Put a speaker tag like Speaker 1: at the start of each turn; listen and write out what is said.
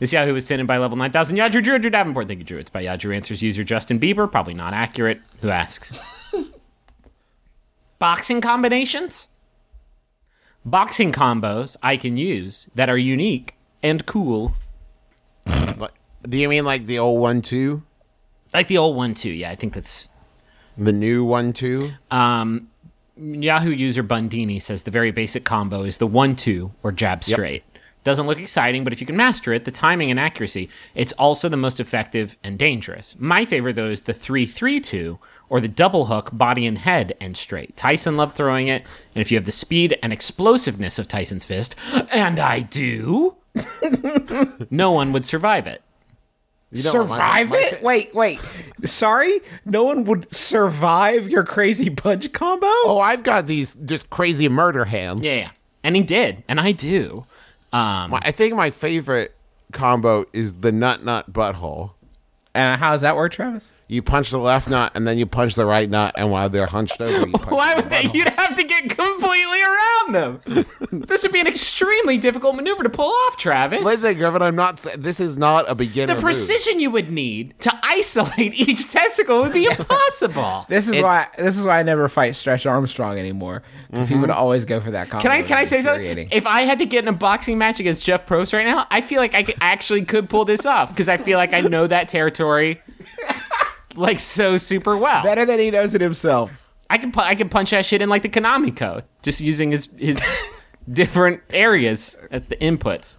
Speaker 1: This Yahoo was sent in by level 9000. Yadru Drew, Drew Davenport. Thank you, Drew. It's by Yahoo Answers user Justin Bieber. Probably not accurate. Who asks? Boxing combinations? Boxing combos I can use that are unique and cool.
Speaker 2: Like, do you mean like the old one too?
Speaker 1: Like the old one, too. Yeah, I think that's.
Speaker 2: The new one too?
Speaker 1: Um, Yahoo user Bundini says the very basic combo is the one two or jab straight. Doesn't look exciting, but if you can master it, the timing and accuracy, it's also the most effective and dangerous. My favorite though is the three three two or the double hook body and head and straight. Tyson loved throwing it, and if you have the speed and explosiveness of Tyson's fist, and I do, no one would survive it.
Speaker 2: You know what my-
Speaker 3: survive
Speaker 2: my
Speaker 3: it?
Speaker 2: fa-
Speaker 3: Wait, wait. Sorry, no one would survive your crazy punch combo.
Speaker 2: Oh, I've got these just crazy murder hands.
Speaker 1: Yeah, yeah. and he did, and I do. Um,
Speaker 2: My- I think my favorite combo is the nut nut butthole.
Speaker 3: And how does that work, Travis?
Speaker 2: You punch the left nut and then you punch the right nut, and while they're hunched over, you punch
Speaker 1: Why would they? You'd have to get completely around them. this would be an extremely difficult maneuver to pull off, Travis.
Speaker 2: Listen, Griffin, I'm not. This is not a beginner.
Speaker 1: the
Speaker 2: move.
Speaker 1: precision you would need to isolate each testicle would be impossible.
Speaker 3: This is
Speaker 2: It's-
Speaker 3: why this is why I never fight Stretch Armstrong anymore because he mm-hmm. would always go for that combo.
Speaker 1: Can I can I say something? If I had to get in a boxing match against Jeff Probst right now, I feel like I could, actually could pull this off because I feel like I know that territory like so super well.
Speaker 3: Better than he knows it himself.
Speaker 1: I can pu- I can punch that shit in like the Konami code, just using his his different areas as the inputs.